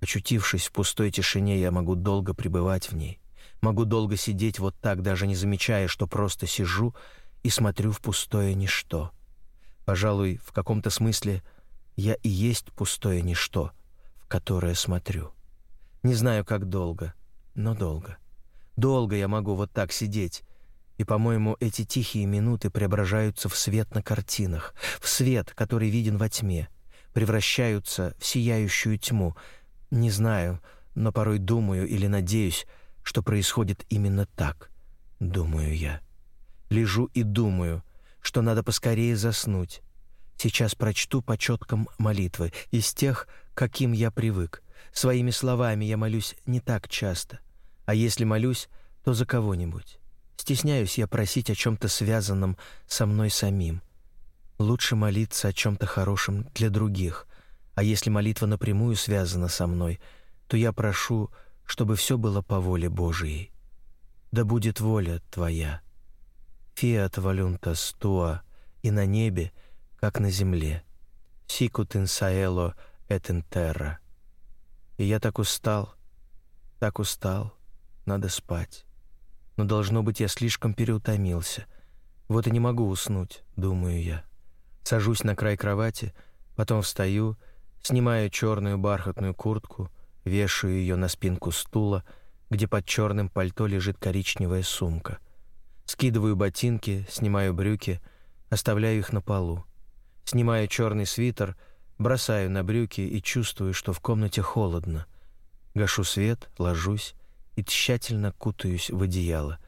Очутившись в пустой тишине, я могу долго пребывать в ней. Могу долго сидеть вот так, даже не замечая, что просто сижу и смотрю в пустое ничто. Пожалуй, в каком-то смысле я и есть пустое ничто, в которое смотрю. Не знаю, как долго, но долго. Долго я могу вот так сидеть, и, по-моему, эти тихие минуты преображаются в свет на картинах, в свет, который виден во тьме, превращаются в сияющую тьму. Не знаю, но порой думаю или надеюсь, что происходит именно так, думаю я. Лежу и думаю, что надо поскорее заснуть. Сейчас прочту по четкам молитвы из тех, каким я привык. Своими словами я молюсь не так часто, а если молюсь, то за кого-нибудь. Стесняюсь я просить о чем-то связанном со мной самим. Лучше молиться о чем-то хорошем для других, а если молитва напрямую связана со мной, то я прошу, чтобы все было по воле Божией. Да будет воля Твоя. Фиат волюнтас туа и на небе, как на земле. Сикут инсаэло эт интерра. И я так устал, так устал, надо спать. Но, должно быть, я слишком переутомился. Вот и не могу уснуть, думаю я. Сажусь на край кровати, потом встаю, снимаю черную бархатную куртку, вешаю ее на спинку стула, где под черным пальто лежит коричневая сумка. Скидываю ботинки, снимаю брюки, оставляю их на полу. Снимаю черный свитер — Бросаю на брюки и чувствую, что в комнате холодно. Гашу свет, ложусь и тщательно кутаюсь в одеяло.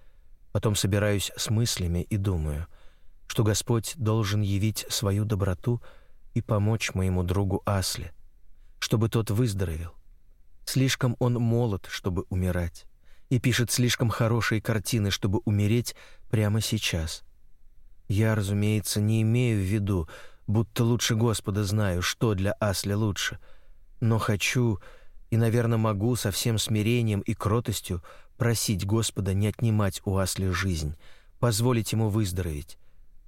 Потом собираюсь с мыслями и думаю, что Господь должен явить свою доброту и помочь моему другу Асле, чтобы тот выздоровел. Слишком он молод, чтобы умирать, и пишет слишком хорошие картины, чтобы умереть прямо сейчас. Я, разумеется, не имею в виду, будто лучше Господа знаю, что для Асли лучше. Но хочу и, наверное, могу со всем смирением и кротостью просить Господа не отнимать у Асли жизнь, позволить ему выздороветь.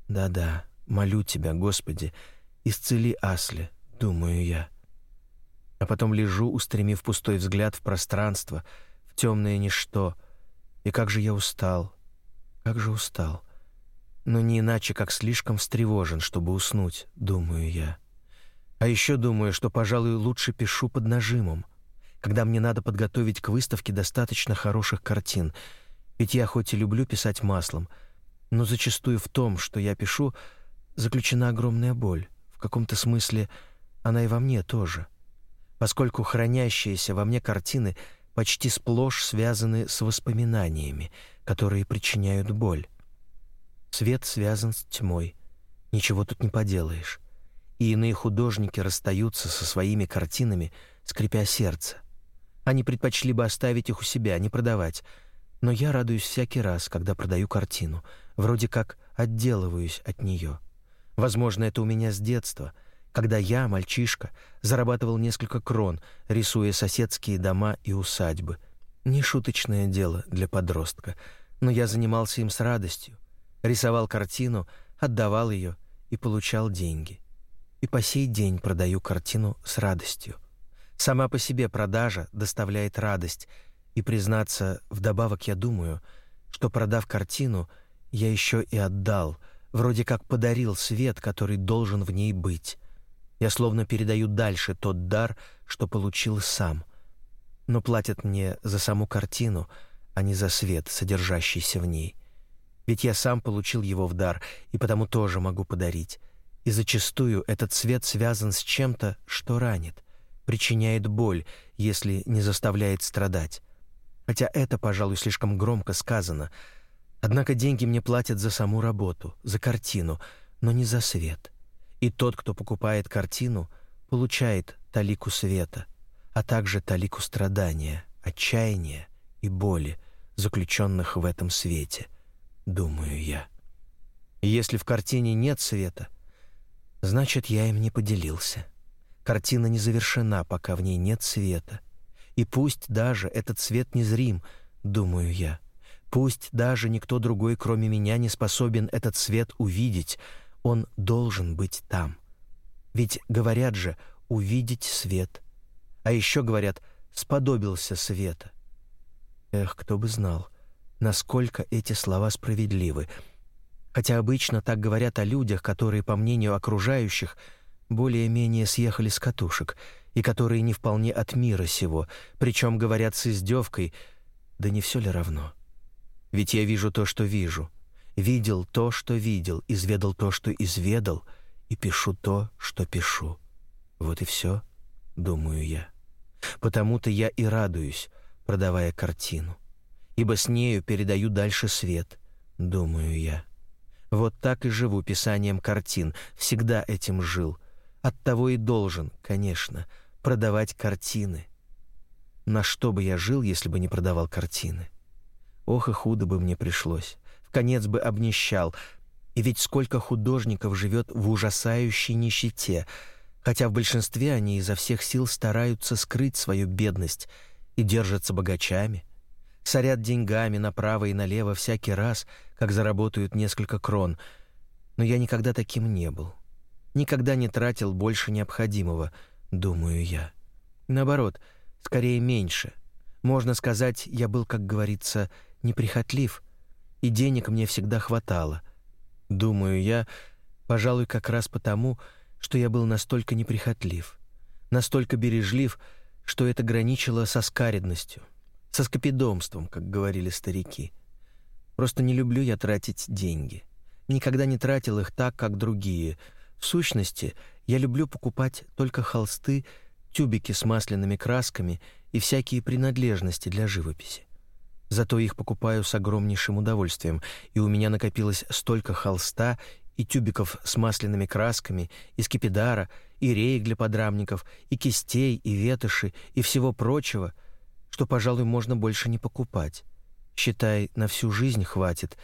Да-да, молю Тебя, Господи, исцели Асли, думаю я. А потом лежу, устремив пустой взгляд в пространство, в темное ничто. И как же я устал, как же устал но не иначе, как слишком встревожен, чтобы уснуть, думаю я. А еще думаю, что, пожалуй, лучше пишу под нажимом, когда мне надо подготовить к выставке достаточно хороших картин. Ведь я хоть и люблю писать маслом, но зачастую в том, что я пишу, заключена огромная боль. Каком-то смысле она и во мне тоже. Поскольку хранящиеся во мне картины почти сплошь связаны с воспоминаниями, которые причиняют боль. Свет связан с тьмой. Ничего тут не поделаешь. И иные художники расстаются со своими картинами, скрипя сердце. Они предпочли бы оставить их у себя, не продавать. Но я радуюсь всякий раз, когда продаю картину. Вроде как отделываюсь от нее. Возможно, это у меня с детства, когда я, мальчишка, зарабатывал несколько крон, рисуя соседские дома и усадьбы. Не шуточное дело для подростка, но я занимался им с радостью рисовал картину, отдавал ее и получал деньги. И по сей день продаю картину с радостью. Сама по себе продажа доставляет радость, и, признаться, вдобавок я думаю, что, продав картину, я еще и отдал, вроде как подарил свет, который должен в ней быть. Я словно передаю дальше тот дар, что получил сам. Но платят мне за саму картину, а не за свет, содержащийся в ней. Ведь я сам получил его в дар и потому тоже могу подарить. И зачастую этот свет связан с чем-то, что ранит, причиняет боль, если не заставляет страдать. Хотя это, пожалуй, слишком громко сказано. Однако деньги мне платят за саму работу, за картину, но не за свет. И тот, кто покупает картину, получает талику света, а также талику страдания, отчаяния и боли, заключенных в этом свете думаю я. если в картине нет света, значит, я им не поделился. Картина не завершена, пока в ней нет света. И пусть даже этот свет незрим, думаю я. Пусть даже никто другой, кроме меня, не способен этот свет увидеть, он должен быть там. Ведь говорят же «увидеть свет». А еще говорят сподобился света. Эх, кто бы знал, насколько эти слова справедливы. Хотя обычно так говорят о людях, которые, по мнению окружающих, более-менее съехали с катушек и которые не вполне от мира сего, причем говорят с издевкой, да не все ли равно? Ведь я вижу то, что вижу, видел то, что видел, изведал то, что изведал, и пишу то, что пишу. Вот и все, думаю я. Потому-то я и радуюсь, продавая картину, ибо с нею передаю дальше свет, думаю я. Вот так и живу писанием картин, всегда этим жил. Оттого и должен, конечно, продавать картины. На что бы я жил, если бы не продавал картины? Ох и худо бы мне пришлось. В конец бы обнищал. И ведь сколько художников живет в ужасающей нищете, хотя в большинстве они изо всех сил стараются скрыть свою бедность и держатся богачами, сорят деньгами направо и налево всякий раз, как заработают несколько крон. Но я никогда таким не был. Никогда не тратил больше необходимого, думаю я. Наоборот, скорее меньше. Можно сказать, я был, как говорится, неприхотлив, и денег мне всегда хватало. Думаю я, пожалуй, как раз потому, что я был настолько неприхотлив, настолько бережлив, что это граничило со скаредностью, со скопидомством, как говорили старики. Просто не люблю я тратить деньги. Никогда не тратил их так, как другие. В сущности, я люблю покупать только холсты, тюбики с масляными красками и всякие принадлежности для живописи. Зато их покупаю с огромнейшим удовольствием, и у меня накопилось столько холста и тюбиков с масляными красками, и скипидара, и реек для подрамников, и кистей, и ветоши, и всего прочего, что, пожалуй, можно больше не покупать. Считай, на всю жизнь хватит,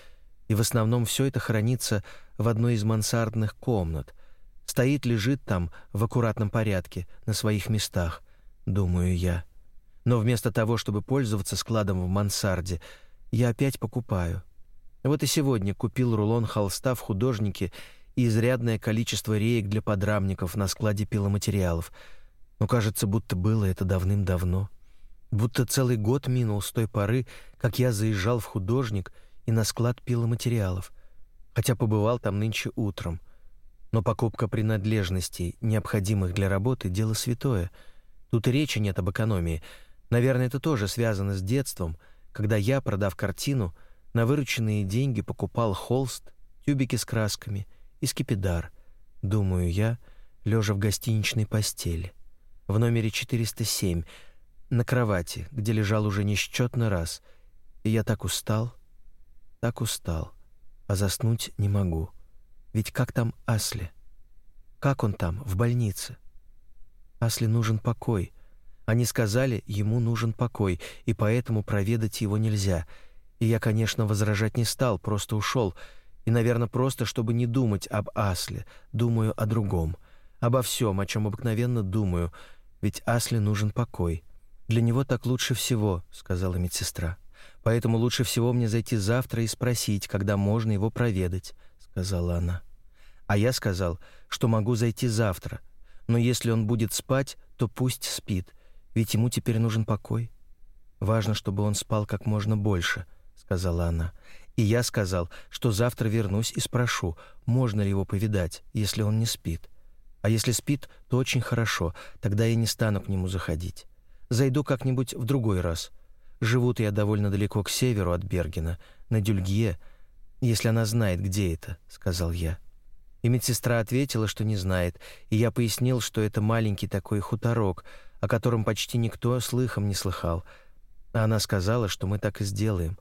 и в основном все это хранится в одной из мансардных комнат. Стоит, лежит там в аккуратном порядке, на своих местах, думаю я. Но вместо того, чтобы пользоваться складом в мансарде, я опять покупаю. Вот и сегодня купил рулон холста в художнике и изрядное количество реек для подрамников на складе пиломатериалов. Но кажется, будто было это давным-давно. Будто целый год минул с той поры, как я заезжал в художник и на склад пиломатериалов, хотя побывал там нынче утром. Но покупка принадлежностей, необходимых для работы, дело святое. Тут и речи нет об экономии — Наверное, это тоже связано с детством, когда я, продав картину, на вырученные деньги покупал холст, тюбики с красками и скипидар, думаю я, лежа в гостиничной постели, в номере 407, на кровати, где лежал уже несчетный раз, и я так устал, так устал, а заснуть не могу. Ведь как там Асли? Как он там, в больнице? Асли нужен покой — они сказали, ему нужен покой, и поэтому проведать его нельзя. И я, конечно, возражать не стал, просто ушел. И, наверное, просто, чтобы не думать об Асле, думаю о другом. Обо всем, о чем обыкновенно думаю, ведь Асле нужен покой. Для него так лучше всего, сказала медсестра. Поэтому лучше всего мне зайти завтра и спросить, когда можно его проведать, сказала она. А я сказал, что могу зайти завтра, но если он будет спать, то пусть спит ведь ему теперь нужен покой. Важно, чтобы он спал как можно больше, сказала она. И я сказал, что завтра вернусь и спрошу, можно ли его повидать, если он не спит. А если спит, то очень хорошо, тогда я не стану к нему заходить. Зайду как-нибудь в другой раз. Живут я довольно далеко к северу от Бергена, на Дюльгье, если она знает, где это, сказал я. И медсестра ответила, что не знает, и я пояснил, что это маленький такой хуторок, о котором почти никто слыхом не слыхал. А она сказала, что мы так и сделаем.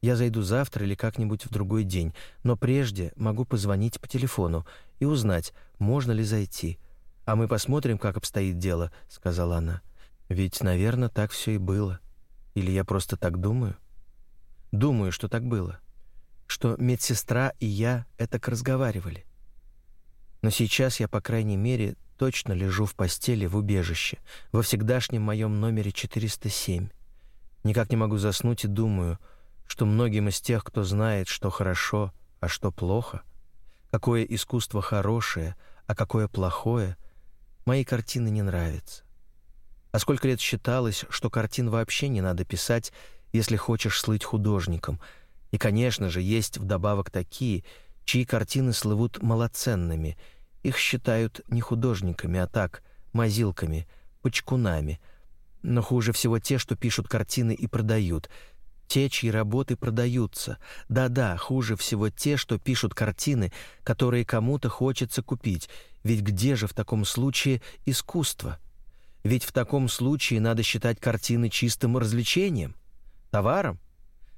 Я зайду завтра или как-нибудь в другой день, но прежде могу позвонить по телефону и узнать, можно ли зайти. А мы посмотрим, как обстоит дело, сказала она. Ведь, наверное, так все и было. Или я просто так думаю? Думаю, что так было. Что медсестра и я это разговаривали. Но сейчас я, по крайней мере, точно лежу в постели в убежище, во всегдашнем моем номере 407. Никак не могу заснуть и думаю, что многим из тех, кто знает, что хорошо, а что плохо, какое искусство хорошее, а какое плохое, мои картины не нравятся. А сколько лет считалось, что картин вообще не надо писать, если хочешь слыть художником. И, конечно же, есть вдобавок такие, чьи картины слывут малоценными. Их считают не художниками, а так, мазилками, почкунами. Но хуже всего те, что пишут картины и продают. Те, чьи работы продаются. Да-да, хуже всего те, что пишут картины, которые кому-то хочется купить. Ведь где же в таком случае искусство? Ведь в таком случае надо считать картины чистым развлечением, товаром,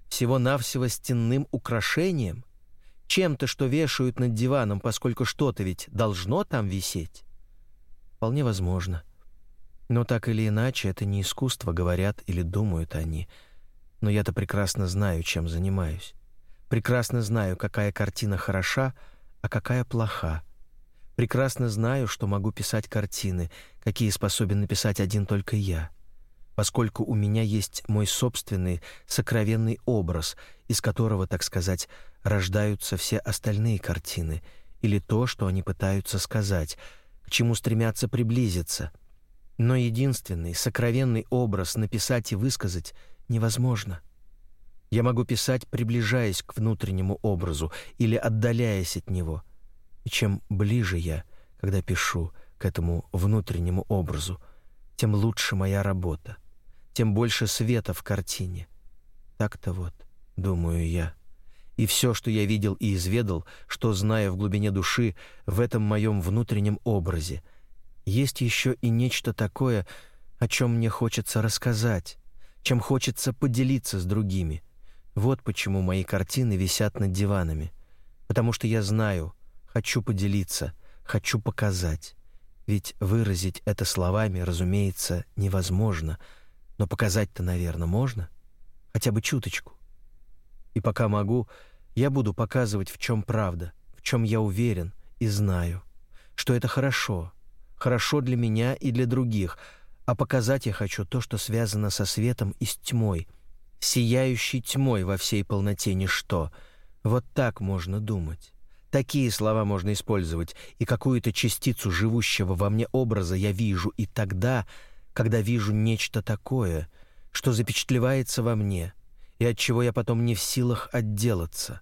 всего-навсего стенным украшением, чем-то, что вешают над диваном, поскольку что-то ведь должно там висеть. Вполне возможно. Но так или иначе, это не искусство, говорят или думают они. Но я-то прекрасно знаю, чем занимаюсь. Прекрасно знаю, какая картина хороша, а какая плоха. Прекрасно знаю, что могу писать картины, какие способен написать один только я, поскольку у меня есть мой собственный сокровенный образ, из которого, так сказать, рождаются все остальные картины, или то, что они пытаются сказать, к чему стремятся приблизиться. Но единственный сокровенный образ написать и высказать невозможно. Я могу писать, приближаясь к внутреннему образу или отдаляясь от него — и чем ближе я, когда пишу, к этому внутреннему образу, тем лучше моя работа, тем больше света в картине. Так-то вот, думаю я. И все, что я видел и изведал, что знаю в глубине души, в этом моем внутреннем образе, есть еще и нечто такое, о чем мне хочется рассказать, чем хочется поделиться с другими. Вот почему мои картины висят над диванами. Потому что я знаю, Хочу поделиться, хочу показать. Ведь выразить это словами, разумеется, невозможно, но показать-то, наверное, можно, хотя бы чуточку. И пока могу, я буду показывать, в чем правда, в чем я уверен и знаю, что это хорошо, хорошо для меня и для других, а показать я хочу то, что связано со светом и с тьмой, сияющей тьмой во всей полноте ничто. Вот так можно думать. Такие слова можно использовать, и какую-то частицу живущего во мне образа я вижу и тогда, когда вижу нечто такое, что запечатлевается во мне, и от чего я потом не в силах отделаться.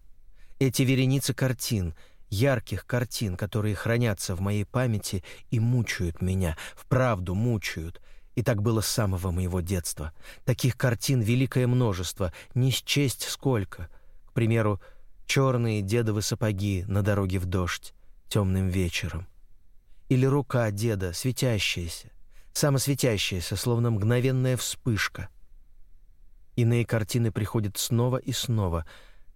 Эти вереницы картин, ярких картин, которые хранятся в моей памяти и мучают меня, вправду мучают, и так было с самого моего детства. Таких картин великое множество, не счесть сколько. К примеру, черные дедовы сапоги на дороге в дождь темным вечером. Или рука деда, светящаяся, самосветящаяся, словно мгновенная вспышка. Иные картины приходят снова и снова,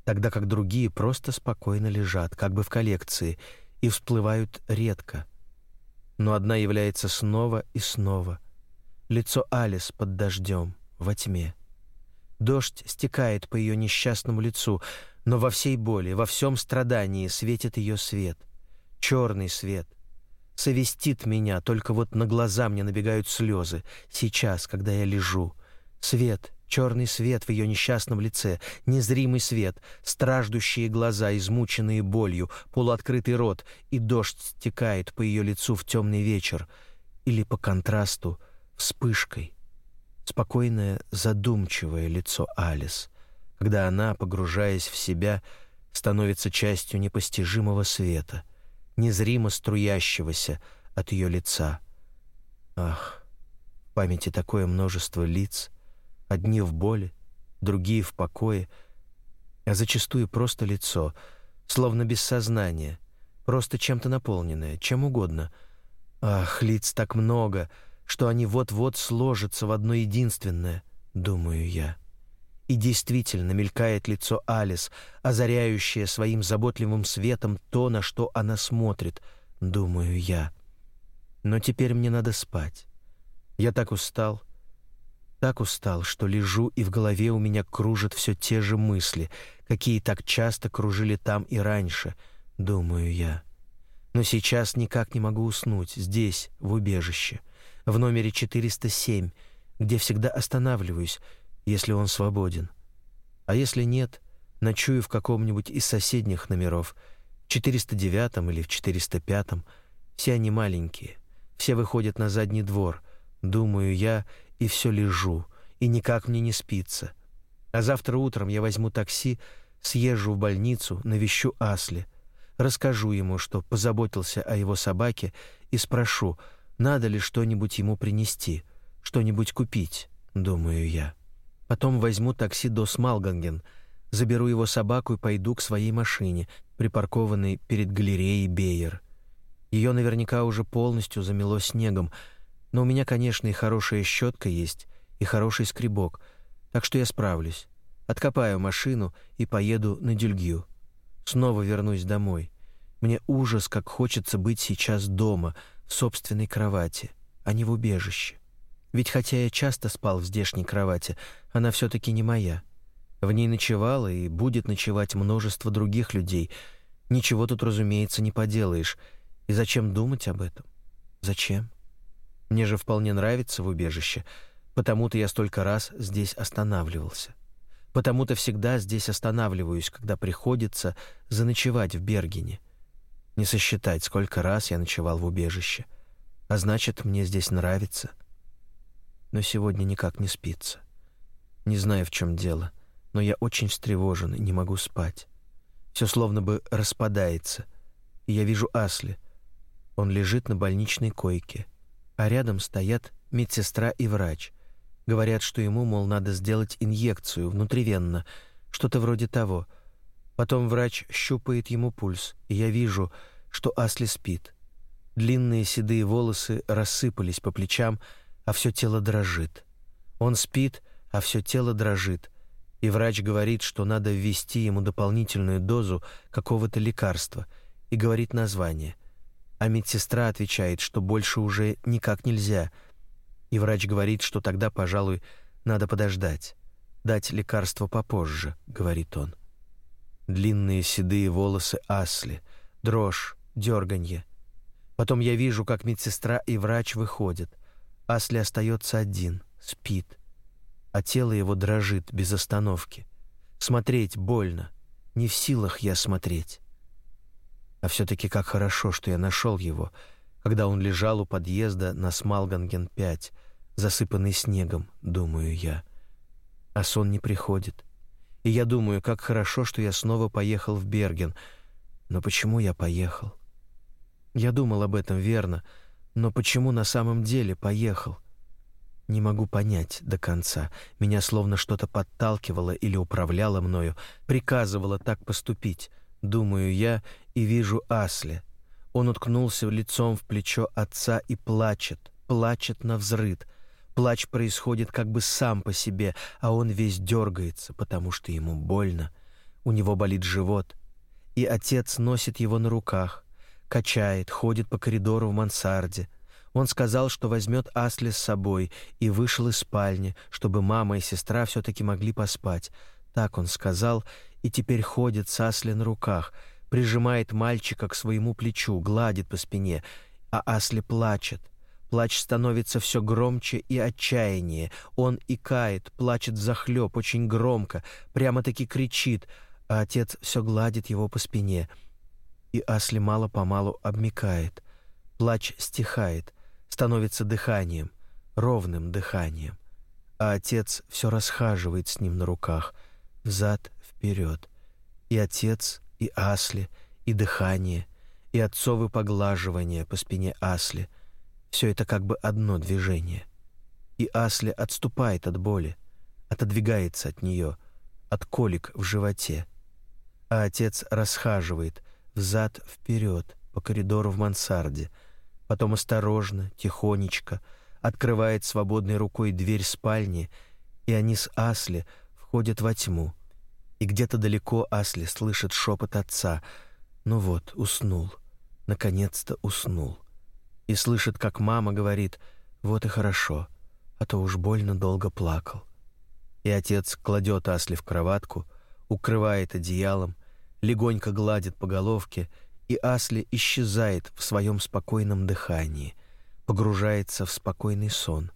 тогда как другие просто спокойно лежат, как бы в коллекции, и всплывают редко. Но одна является снова и снова. Лицо Алис под дождем, во тьме. Дождь стекает по ее несчастному лицу — но во всей боли, во всем страдании светит ее свет. Черный свет. Совестит меня, только вот на глаза мне набегают слезы. Сейчас, когда я лежу. Свет, черный свет в ее несчастном лице, незримый свет, страждущие глаза, измученные болью, полуоткрытый рот, и дождь стекает по ее лицу в темный вечер. Или по контрасту вспышкой. Спокойное, задумчивое лицо Алис когда она, погружаясь в себя, становится частью непостижимого света, незримо струящегося от ее лица. Ах, в памяти такое множество лиц, одни в боли, другие в покое, а зачастую просто лицо, словно без сознания, просто чем-то наполненное, чем угодно. Ах, лиц так много, что они вот-вот сложатся в одно единственное, думаю я. И действительно мелькает лицо Алис, озаряющее своим заботливым светом то, на что она смотрит, думаю я. Но теперь мне надо спать. Я так устал, так устал, что лежу, и в голове у меня кружат все те же мысли, какие так часто кружили там и раньше, думаю я. Но сейчас никак не могу уснуть здесь, в убежище, в номере 407, где всегда останавливаюсь, если он свободен. А если нет, ночую в каком-нибудь из соседних номеров, в 409 или в 405. Все они маленькие, все выходят на задний двор, Думаю я и все лежу, и никак мне не спится. А завтра утром я возьму такси, съезжу в больницу, навещу Асли, расскажу ему, что позаботился о его собаке и спрошу, надо ли что-нибудь ему принести, что-нибудь купить, думаю я. Потом возьму такси до Смалганген, заберу его собаку и пойду к своей машине, припаркованной перед галереей Бейер. Ее наверняка уже полностью замело снегом, но у меня, конечно, и хорошая щетка есть, и хороший скребок, так что я справлюсь. Откопаю машину и поеду на Дюльгю. Снова вернусь домой. Мне ужас, как хочется быть сейчас дома, в собственной кровати, а не в убежище. Ведь хотя я часто спал в здешней кровати, она все таки не моя. В ней ночевало и будет ночевать множество других людей. Ничего тут, разумеется, не поделаешь. И зачем думать об этом? Зачем? Мне же вполне нравится в убежище, потому-то я столько раз здесь останавливался. Потому-то всегда здесь останавливаюсь, когда приходится заночевать в Бергене. Не сосчитать, сколько раз я ночевал в убежище. А значит, мне здесь нравится. Но сегодня никак не спится. Не знаю, в чем дело, но я очень встревожен и не могу спать. Все словно бы распадается. И я вижу Асли. Он лежит на больничной койке, а рядом стоят медсестра и врач. Говорят, что ему, мол, надо сделать инъекцию внутривенно, что-то вроде того — Потом врач щупает ему пульс, и я вижу, что Асли спит. Длинные седые волосы рассыпались по плечам, а все тело дрожит. Он спит, а все тело дрожит, и врач говорит, что надо ввести ему дополнительную дозу какого-то лекарства, и говорит название. А медсестра отвечает, что больше уже никак нельзя, и врач говорит, что тогда, пожалуй, надо подождать, дать лекарство попозже, говорит он длинные седые волосы Асли, дрожь, дерганье. Потом я вижу, как медсестра и врач выходят. Асли остается один, спит, а тело его дрожит без остановки. Смотреть больно, не в силах я смотреть. А все-таки как хорошо, что я нашел его, когда он лежал у подъезда на Смалганген-5, засыпанный снегом, думаю я. А сон не приходит. И я думаю, как хорошо, что я снова поехал в Берген. Но почему я поехал? Я думал об этом верно, но почему на самом деле поехал? Не могу понять до конца. Меня словно что-то подталкивало или управляло мною, приказывало так поступить. Думаю я и вижу Асли. Он уткнулся лицом в плечо отца и плачет, плачет на взрыд — Плач происходит как бы сам по себе, а он весь дергается, потому что ему больно. У него болит живот. И отец носит его на руках, качает, ходит по коридору в мансарде. Он сказал, что возьмет Асли с собой, и вышел из спальни, чтобы мама и сестра все-таки могли поспать. Так он сказал, и теперь ходит с Асли на руках, прижимает мальчика к своему плечу, гладит по спине, а Асли плачет. Плач становится все громче и отчаяннее. Он икает, плачет захлеб, очень громко, прямо-таки кричит, а отец все гладит его по спине. И Асли мало-помалу обмикает. Плач стихает, становится дыханием, ровным дыханием. А отец все расхаживает с ним на руках, взад-вперед. И отец, и Асли, и дыхание, и отцовы поглаживания по спине Асли — все это как бы одно движение. И Асли отступает от боли, отодвигается от нее, от колик в животе. А отец расхаживает взад вперед по коридору в мансарде, потом осторожно, тихонечко открывает свободной рукой дверь спальни, и они с Асли входят во тьму. И где-то далеко Асли слышит шепот отца. Ну вот, уснул. Наконец-то уснул и слышит, как мама говорит «Вот и хорошо, а то уж больно долго плакал». И отец кладет Асли в кроватку, укрывает одеялом, легонько гладит по головке, и Асли исчезает в своем спокойном дыхании, погружается в спокойный сон,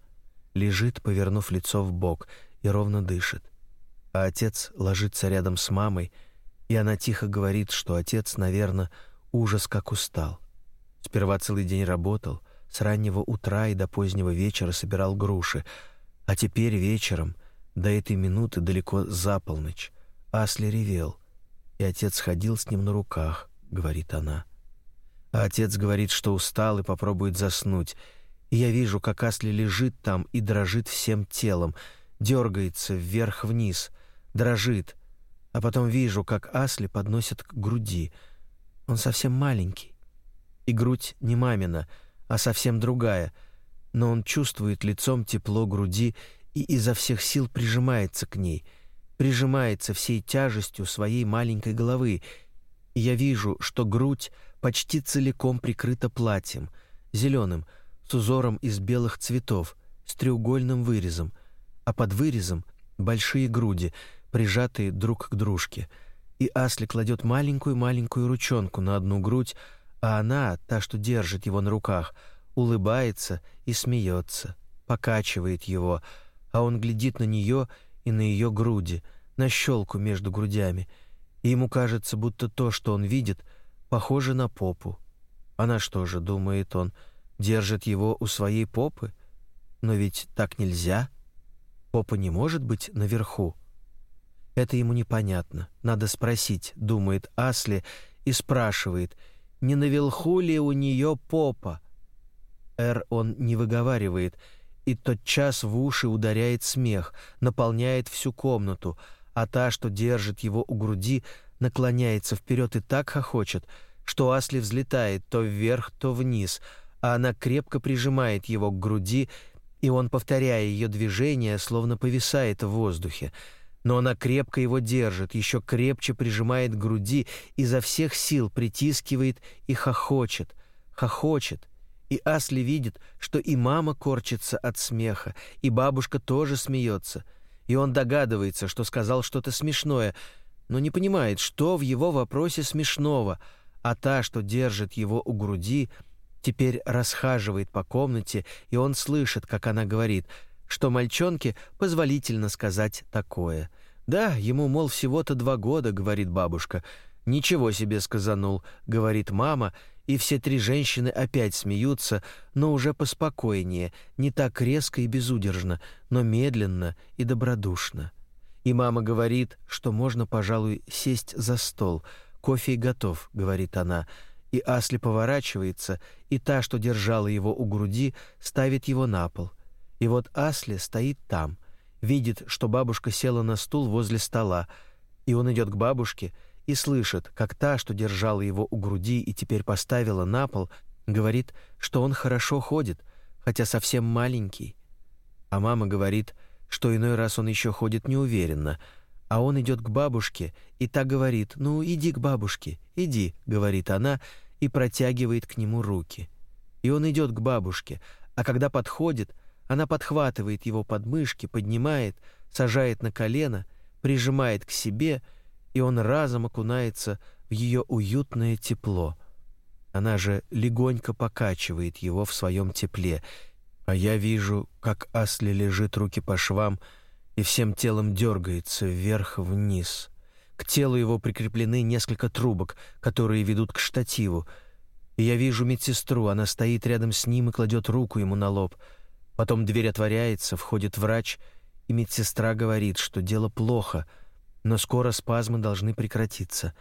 лежит, повернув лицо в бок, и ровно дышит. А отец ложится рядом с мамой, и она тихо говорит, что отец, наверное, ужас как устал. Сперва целый день работал, с раннего утра и до позднего вечера собирал груши, а теперь вечером, до этой минуты далеко за полночь, Асли ревел, и отец ходил с ним на руках, говорит она. А отец говорит, что устал и попробует заснуть, и я вижу, как Асли лежит там и дрожит всем телом, дергается вверх-вниз, дрожит, а потом вижу, как Асли подносят к груди. Он совсем маленький, и грудь не мамина, а совсем другая, но он чувствует лицом тепло груди и изо всех сил прижимается к ней, прижимается всей тяжестью своей маленькой головы, и я вижу, что грудь почти целиком прикрыта платьем, зеленым, с узором из белых цветов, с треугольным вырезом, а под вырезом большие груди, прижатые друг к дружке. И Асли кладет маленькую-маленькую ручонку на одну грудь, а она, та, что держит его на руках, улыбается и смеется, покачивает его, а он глядит на нее и на ее груди, на щелку между грудями, и ему кажется, будто то, что он видит, похоже на попу. Она что же, думает он, держит его у своей попы? Но ведь так нельзя. Попа не может быть наверху. Это ему непонятно. Надо спросить, думает Асли и спрашивает — не наверху ли у нее попа. «Р» он не выговаривает, и тотчас в уши ударяет смех, наполняет всю комнату, а та, что держит его у груди, наклоняется вперед и так хохочет, что Асли взлетает то вверх, то вниз, а она крепко прижимает его к груди, и он, повторяя ее движение, словно повисает в воздухе — но она крепко его держит, еще крепче прижимает к груди, изо всех сил притискивает и хохочет, хохочет. И Асли видит, что и мама корчится от смеха, и бабушка тоже смеется. И он догадывается, что сказал что-то смешное, но не понимает, что в его вопросе смешного, а та, что держит его у груди, теперь расхаживает по комнате, и он слышит, как она говорит — что мальчонке позволительно сказать такое. «Да, ему, мол, всего-то два года», — говорит бабушка. «Ничего себе сказанул», — говорит мама, и все три женщины опять смеются, но уже поспокойнее, не так резко и безудержно, но медленно и добродушно. И мама говорит, что можно, пожалуй, сесть за стол. «Кофе готов», — говорит она, и Асли поворачивается, и та, что держала его у груди, ставит его на пол. И вот Асли стоит там, видит, что бабушка села на стул возле стола, и он идет к бабушке и слышит, как та, что держала его у груди и теперь поставила на пол, говорит, что он хорошо ходит, хотя совсем маленький. А мама говорит, что иной раз он еще ходит неуверенно, а он идет к бабушке и так говорит «Ну, иди к бабушке, иди», — говорит она и протягивает к нему руки. И он идет к бабушке, а когда подходит — она подхватывает его подмышки, поднимает, сажает на колено, прижимает к себе, и он разом окунается в ее уютное тепло. Она же легонько покачивает его в своем тепле, а я вижу, как Асли лежит руки по швам и всем телом дергается вверх-вниз. К телу его прикреплены несколько трубок, которые ведут к штативу, и я вижу медсестру, она стоит рядом с ним и кладет руку ему на лоб — Потом дверь отворяется, входит врач, и медсестра говорит, что дело плохо, но скоро спазмы должны прекратиться.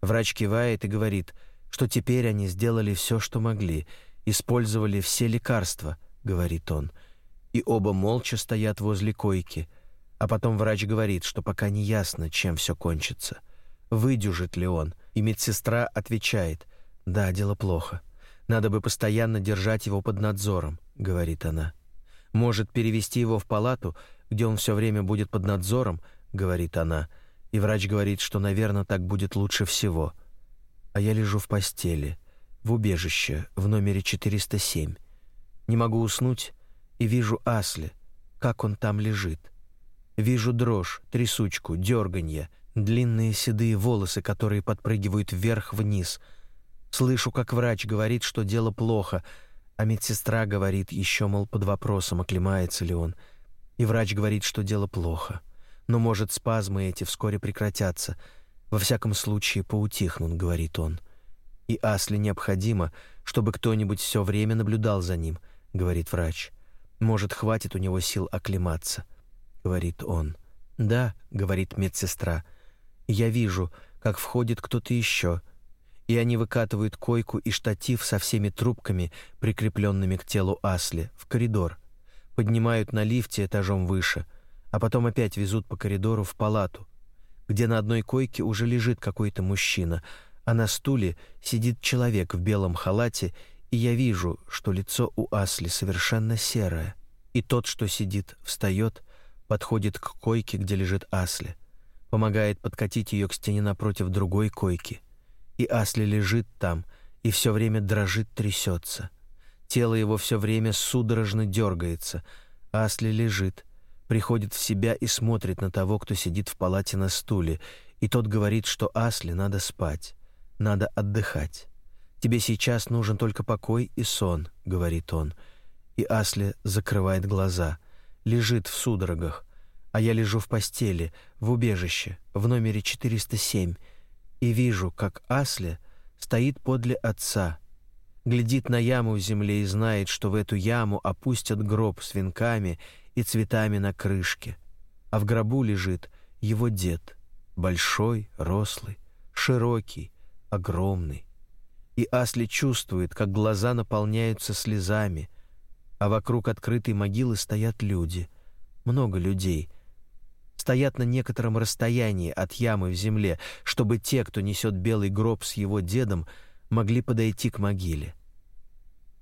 Врач кивает и говорит, что теперь они сделали все, что могли, использовали все лекарства, говорит он. И оба молча стоят возле койки. А потом врач говорит, что пока не ясно, чем все кончится. Выдюжит ли он? И медсестра отвечает, да, дело плохо. Надо бы постоянно держать его под надзором, говорит она. Может перевести его в палату, где он все время будет под надзором, говорит она. И врач говорит, что, наверное, так будет лучше всего. А я лежу в постели, в убежище, в номере 407. Не могу уснуть и вижу Асли, как он там лежит. Вижу дрожь, трясучку, дерганье, длинные седые волосы, которые подпрыгивают вверх-вниз. Слышу, как врач говорит, что дело плохо — а медсестра говорит еще, мол, под вопросом, оклемается ли он. И врач говорит, что дело плохо. Но, может, спазмы эти вскоре прекратятся. Во всяком случае, поутихнут, говорит он. И Асли необходимо, чтобы кто-нибудь все время наблюдал за ним, говорит врач. Может, хватит у него сил оклематься, говорит он. Да, говорит медсестра. Я вижу, как входит кто-то еще, и они выкатывают койку и штатив со всеми трубками, прикрепленными к телу Асли, в коридор. Поднимают на лифте этажом выше, а потом опять везут по коридору в палату, где на одной койке уже лежит какой-то мужчина, а на стуле сидит человек в белом халате, и я вижу, что лицо у Асли совершенно серое. И тот, что сидит, встает, подходит к койке, где лежит Асли, помогает подкатить ее к стене напротив другой койки. И Асли лежит там и все время дрожит, трясется. Тело его все время судорожно дергается. Асли лежит, приходит в себя и смотрит на того, кто сидит в палате на стуле, и тот говорит, что Асли надо спать. Надо отдыхать. Тебе сейчас нужен только покой и сон, говорит он. И Асли закрывает глаза, лежит в судорогах, а я лежу в постели, в убежище, в номере 407, и вижу, как Асли стоит подле отца, глядит на яму в земле и знает, что в эту яму опустят гроб с венками и цветами на крышке, а в гробу лежит его дед, большой, рослый, широкий, огромный. И Асли чувствует, как глаза наполняются слезами, а вокруг открытой могилы стоят люди, много людей. Стоят на некотором расстоянии от ямы в земле, чтобы те, кто несет белый гроб с его дедом, могли подойти к могиле.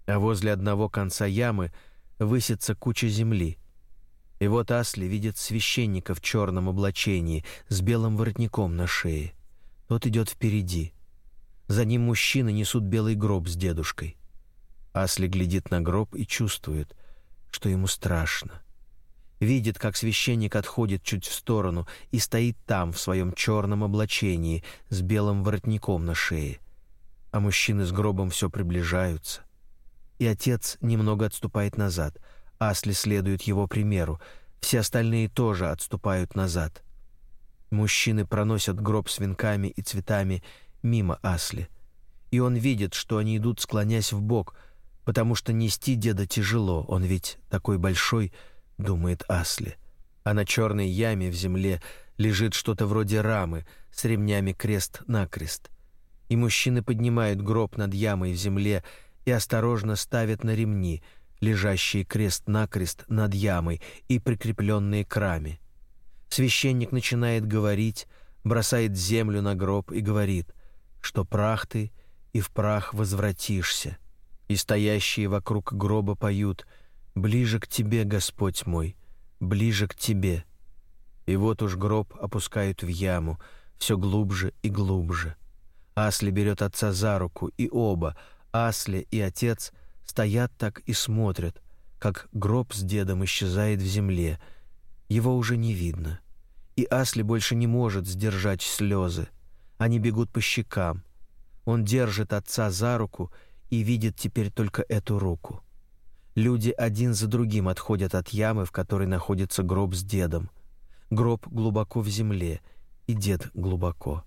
А возле одного конца ямы высится куча земли. И вот Асли видит священника в черном облачении с белым воротником на шее. Тот идет впереди. За ним мужчины несут белый гроб с дедушкой. Асли глядит на гроб и чувствует, что ему страшно. Видит, как священник отходит чуть в сторону и стоит там в своем черном облачении с белым воротником на шее. А мужчины с гробом все приближаются. И отец немного отступает назад. Асли следует его примеру. Все остальные тоже отступают назад. Мужчины проносят гроб с венками и цветами мимо Асли. И он видит, что они идут, склонясь в бок, потому что нести деда тяжело, он ведь такой большой, думает Асли. А на черной яме в земле лежит что-то вроде рамы с ремнями крест-накрест. И мужчины поднимают гроб над ямой в земле и осторожно ставят на ремни, лежащие крест-накрест над ямой и прикрепленные к раме. Священник начинает говорить, бросает землю на гроб и говорит — что прах ты и в прах возвратишься. И стоящие вокруг гроба поют «Ближе к тебе, Господь мой, ближе к тебе». И вот уж гроб опускают в яму, все глубже и глубже. Асли берет отца за руку, и оба, Асли и отец, стоят так и смотрят, как гроб с дедом исчезает в земле. Его уже не видно. И Асли больше не может сдержать слезы. Они бегут по щекам. Он держит отца за руку и видит теперь только эту руку. Люди один за другим отходят от ямы, в которой находится гроб с дедом. Гроб глубоко в земле, и дед глубоко.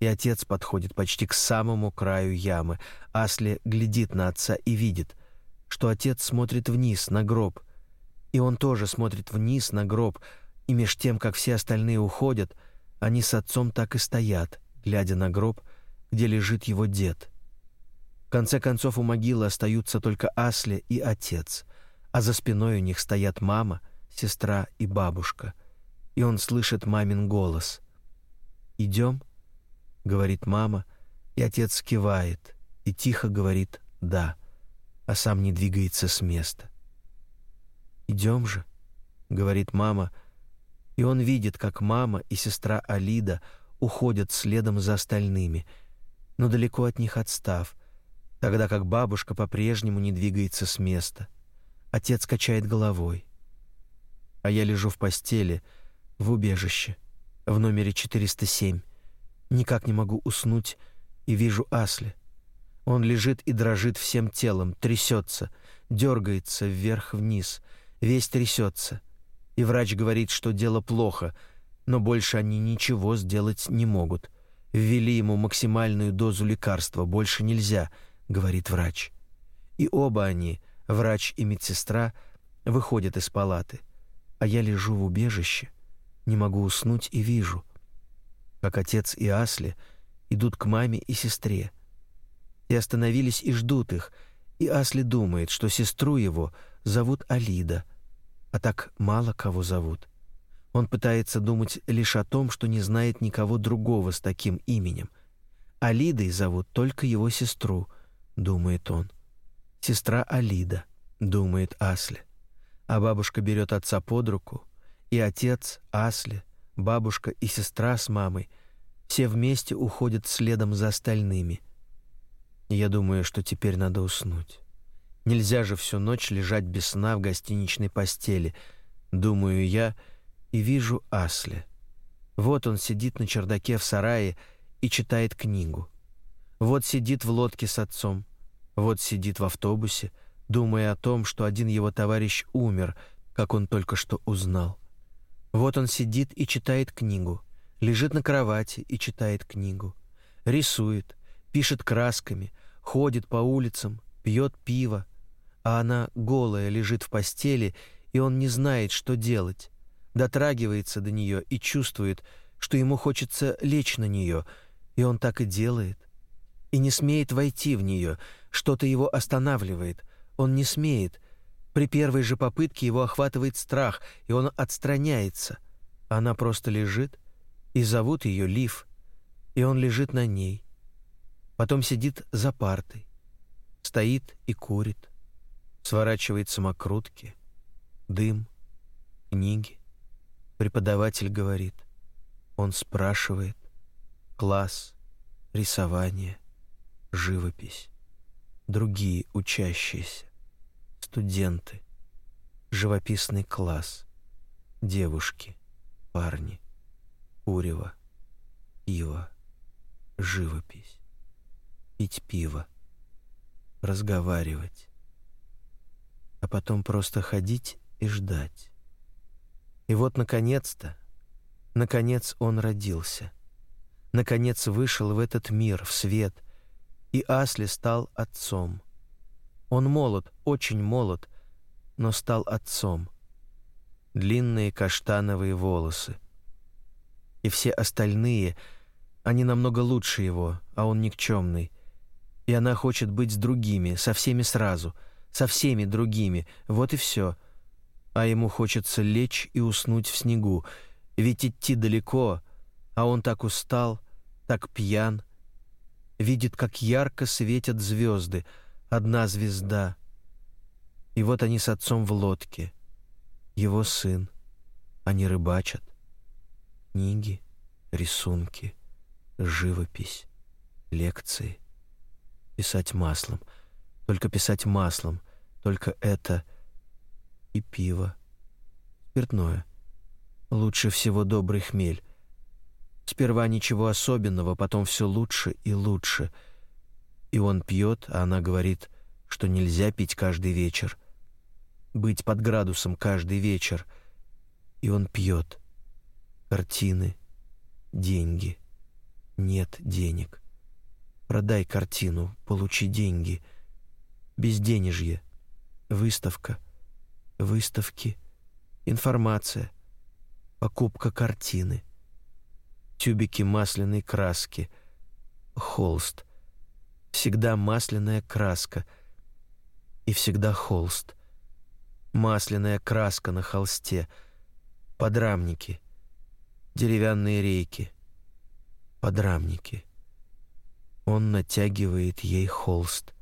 И отец подходит почти к самому краю ямы. Асли глядит на отца и видит, что отец смотрит вниз на гроб. И он тоже смотрит вниз на гроб, и меж тем, как все остальные уходят, они с отцом так и стоят, глядя на гроб, где лежит его дед. Конце концов у могилы остаются только Асли и отец, а за спиной у них стоят мама, сестра и бабушка. И он слышит мамин голос. «Идем?» — говорит мама, и отец кивает и тихо говорит «да», а сам не двигается с места. «Идем же», — говорит мама, и он видит, как мама и сестра Алида — уходят следом за остальными, но далеко от них отстав, тогда как бабушка по-прежнему не двигается с места. Отец качает головой. А я лежу в постели, в убежище, в номере 407. Никак не могу уснуть и вижу Асли. Он лежит и дрожит всем телом, трясется, дергается вверх-вниз, весь трясется. И врач говорит, что дело плохо — но больше они ничего сделать не могут. Ввели ему максимальную дозу лекарства, больше нельзя, говорит врач. И оба они, врач и медсестра, выходят из палаты. А я лежу в убежище, не могу уснуть и вижу, как отец и Асли идут к маме и сестре. И остановились и ждут их, и Асли думает, что сестру его зовут Алида, а так мало кого зовут. Он пытается думать лишь о том, что не знает никого другого с таким именем. Алидой зовут только его сестру, думает он. Сестра Алида, думает Асли. А бабушка берет отца под руку, и отец, Асли, бабушка и сестра с мамой все вместе уходят следом за остальными. Я думаю, что теперь надо уснуть. Нельзя же всю ночь лежать без сна в гостиничной постели, думаю я, — и вижу Асли. Вот он сидит на чердаке в сарае и читает книгу. Вот сидит в лодке с отцом. Вот сидит в автобусе, думая о том, что один его товарищ умер, как он только что узнал. Вот он сидит и читает книгу, лежит на кровати и читает книгу, рисует, пишет красками, ходит по улицам, пьет пиво, а она голая лежит в постели, и он не знает, что делать дотрагивается до нее и чувствует, что ему хочется лечь на нее, и он так и делает. И не смеет войти в нее, что-то его останавливает. Он не смеет. При первой же попытке его охватывает страх, и он отстраняется. Она просто лежит, и зовут ее Лив, и он лежит на ней. Потом сидит за партой, стоит и курит, сворачивает самокрутки, дым, книги. Преподаватель говорит. Он спрашивает. Класс, рисование, живопись. Другие учащиеся. Студенты. Живописный класс. Девушки, парни. Курево. Пиво. Живопись. Пить пиво. Разговаривать. А потом просто ходить и ждать. И вот, наконец-то, наконец он родился. Наконец вышел в этот мир, в свет, и Асли стал отцом. Он молод, очень молод, но стал отцом. Длинные каштановые волосы. И все остальные, они намного лучше его, а он никчемный. И она хочет быть с другими, со всеми сразу, со всеми другими, вот и все — а ему хочется лечь и уснуть в снегу, ведь идти далеко, а он так устал, так пьян. Видит, как ярко светят звезды, одна звезда. И вот они с отцом в лодке. Его сын. Они рыбачат. Книги, рисунки, живопись, лекции. Писать маслом. Только писать маслом. Только это и пиво. Спиртное. Лучше всего добрый хмель. Сперва ничего особенного, потом все лучше и лучше. И он пьет, а она говорит, что нельзя пить каждый вечер. Быть под градусом каждый вечер. И он пьет. Картины, деньги. Нет денег. Продай картину, получи деньги. Безденежье. Выставка — выставки, информация, покупка картины, тюбики масляной краски, холст, всегда масляная краска. И всегда холст, масляная краска на холсте, подрамники, деревянные рейки, подрамники. Он натягивает ей холст.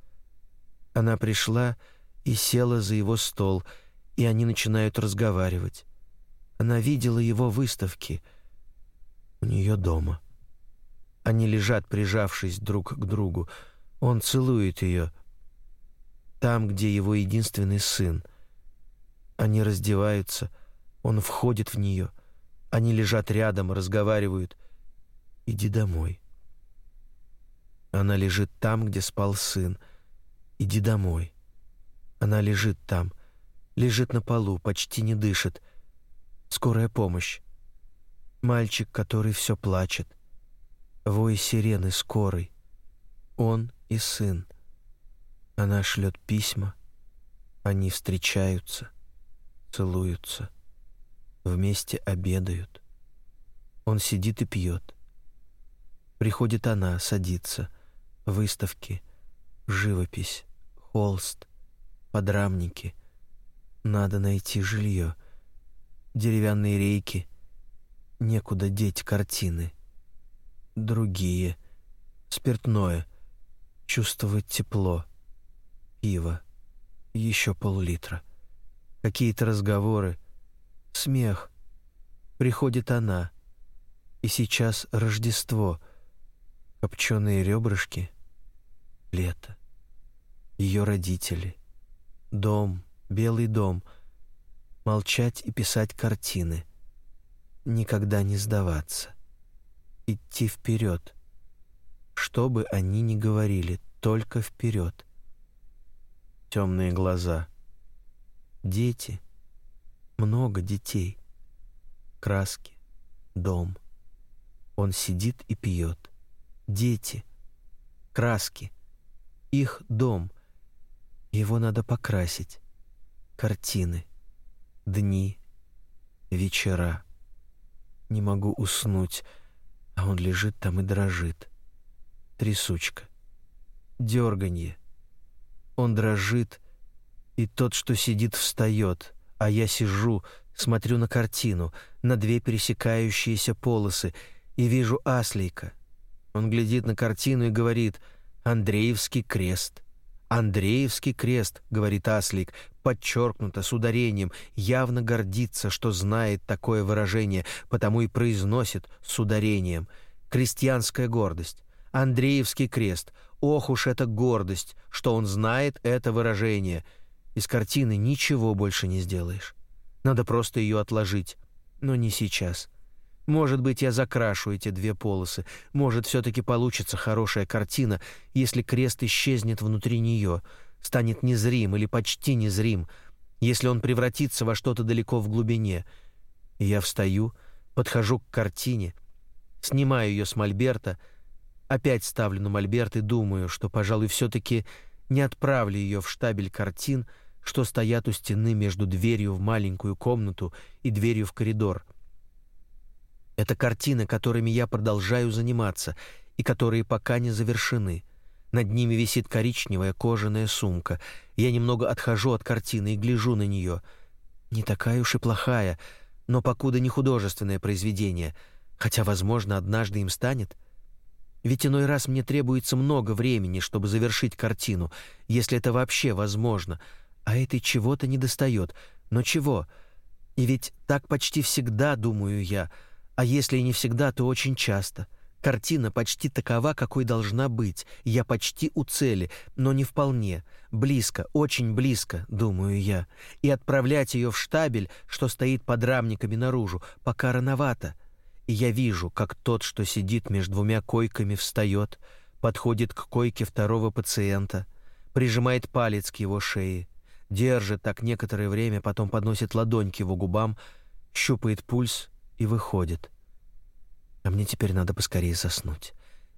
Она пришла и села за его стол — и они начинают разговаривать. Она видела его выставки у нее дома. Они лежат, прижавшись друг к другу. Он целует ее там, где его единственный сын. Они раздеваются, он входит в нее. Они лежат рядом, разговаривают. «Иди домой». Она лежит там, где спал сын. «Иди домой». Она лежит там, Лежит на полу, почти не дышит. Скорая помощь. Мальчик, который все плачет. Вой сирены скорой. Он и сын. Она шлет письма. Они встречаются, целуются, вместе обедают. Он сидит и пьет. Приходит она, садится. Выставки, живопись, холст, подрамники. Надо найти жилье. Деревянные рейки. Некуда деть картины. Другие. Спиртное. Чувствовать тепло. Пиво. Еще пол-литра. Какие-то разговоры. Смех. Приходит она. И сейчас Рождество. Копченые ребрышки. Лето. Ее родители. Дом. Белый дом. Молчать и писать картины. Никогда не сдаваться. Идти вперед. Что бы они ни говорили, только вперед. Темные глаза. Дети. Много детей. Краски. Дом. Он сидит и пьет. Дети. Краски. Их дом. Его надо покрасить картины, дни, вечера. Не могу уснуть, а он лежит там и дрожит. Трясучка. Дерганье. Он дрожит, и тот, что сидит, встает, а я сижу, смотрю на картину, на две пересекающиеся полосы, и вижу Аслейка. Он глядит на картину и говорит «Андреевский крест». «Андреевский крест», — говорит Аслик, подчеркнуто, с ударением, явно гордится, что знает такое выражение, потому и произносит с ударением. Крестьянская гордость. Андреевский крест. Ох уж эта гордость, что он знает это выражение. Из картины ничего больше не сделаешь. Надо просто ее отложить. Но не сейчас. Может быть, я закрашу эти две полосы. Может, все-таки получится хорошая картина, если крест исчезнет внутри нее, станет незрим или почти незрим, если он превратится во что-то далеко в глубине. Я встаю, подхожу к картине, снимаю ее с мольберта, опять ставлю на мольберт и думаю, что, пожалуй, все-таки не отправлю ее в штабель картин, что стоят у стены между дверью в маленькую комнату и дверью в коридор — это картины, которыми я продолжаю заниматься и которые пока не завершены. Над ними висит коричневая кожаная сумка. Я немного отхожу от картины и гляжу на нее. Не такая уж и плохая, но покуда не художественное произведение, хотя, возможно, однажды им станет. Ведь иной раз мне требуется много времени, чтобы завершить картину, если это вообще возможно, а этой чего-то недостает. Но чего? И ведь так почти всегда, думаю я — а если и не всегда, то очень часто. Картина почти такова, какой должна быть. Я почти у цели, но не вполне. Близко, очень близко, думаю я. И отправлять ее в штабель, что стоит под рамниками наружу, пока рановато. И я вижу, как тот, что сидит между двумя койками, встает, подходит к койке второго пациента, прижимает палец к его шее, держит так некоторое время, потом подносит ладонь к его губам, щупает пульс и выходит. А мне теперь надо поскорее заснуть.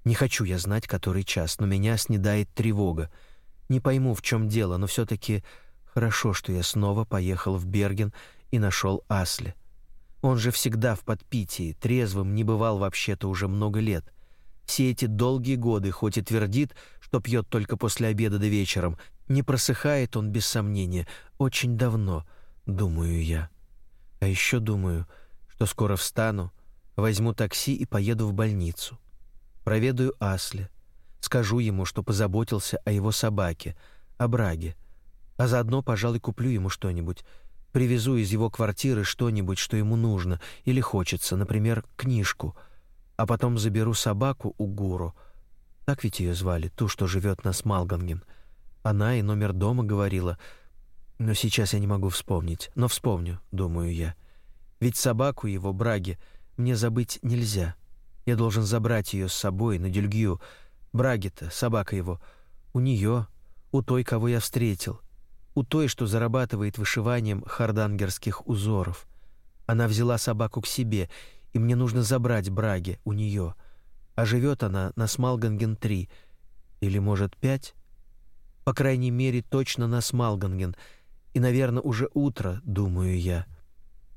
Не хочу я знать, который час, но меня снедает тревога. Не пойму, в чем дело, но все-таки хорошо, что я снова поехал в Берген и нашел Асли. Он же всегда в подпитии, трезвым не бывал вообще-то уже много лет. Все эти долгие годы, хоть и твердит, что пьет только после обеда до вечером, не просыхает он без сомнения. Очень давно, думаю я. А еще думаю, что скоро встану, возьму такси и поеду в больницу. Проведаю Асли, скажу ему, что позаботился о его собаке, о Браге, а заодно, пожалуй, куплю ему что-нибудь, привезу из его квартиры что-нибудь, что ему нужно или хочется, например, книжку, а потом заберу собаку у Гуру. Так ведь ее звали, ту, что живет на Смалганген. Она и номер дома говорила, но сейчас я не могу вспомнить, но вспомню, думаю я. Ведь собаку его, Браги, мне забыть нельзя. Я должен забрать ее с собой на Дюльгию. Браги-то, собака его, у нее, у той, кого я встретил, у той, что зарабатывает вышиванием хардангерских узоров. Она взяла собаку к себе, и мне нужно забрать Браги у нее. а живет она на Смалганген-3, или, может, 5? По крайней мере, точно на Смалганген, и, наверное, уже утро, думаю я.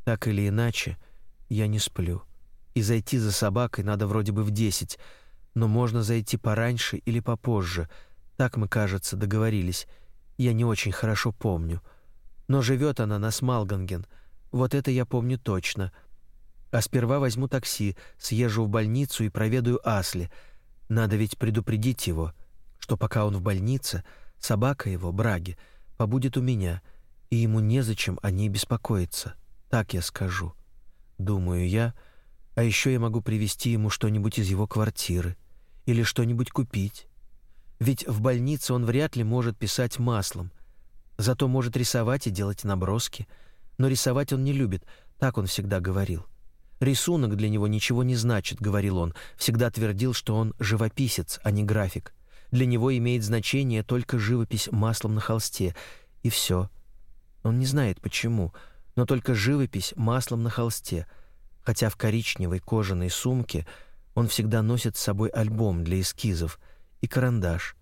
Так или иначе, я не сплю. И зайти за собакой надо вроде бы в десять, но можно зайти пораньше или попозже. Так мы, кажется, договорились. Я не очень хорошо помню. Но живет она на Смалганген. Вот это я помню точно. А сперва возьму такси, съезжу в больницу и проведаю Асли. Надо ведь предупредить его, что пока он в больнице, собака его, Браги, побудет у меня, и ему незачем о ней беспокоиться. Так я скажу. Думаю я, а еще я могу привезти ему что-нибудь из его квартиры или что-нибудь купить. Ведь в больнице он вряд ли может писать маслом, зато может рисовать и делать наброски. Но рисовать он не любит, так он всегда говорил. Рисунок для него ничего не значит, говорил он, всегда твердил, что он живописец, а не график. Для него имеет значение только живопись маслом на холсте, и все. Он не знает почему, но только живопись маслом на холсте, хотя в коричневой кожаной сумке он всегда носит с собой альбом для эскизов и карандаш,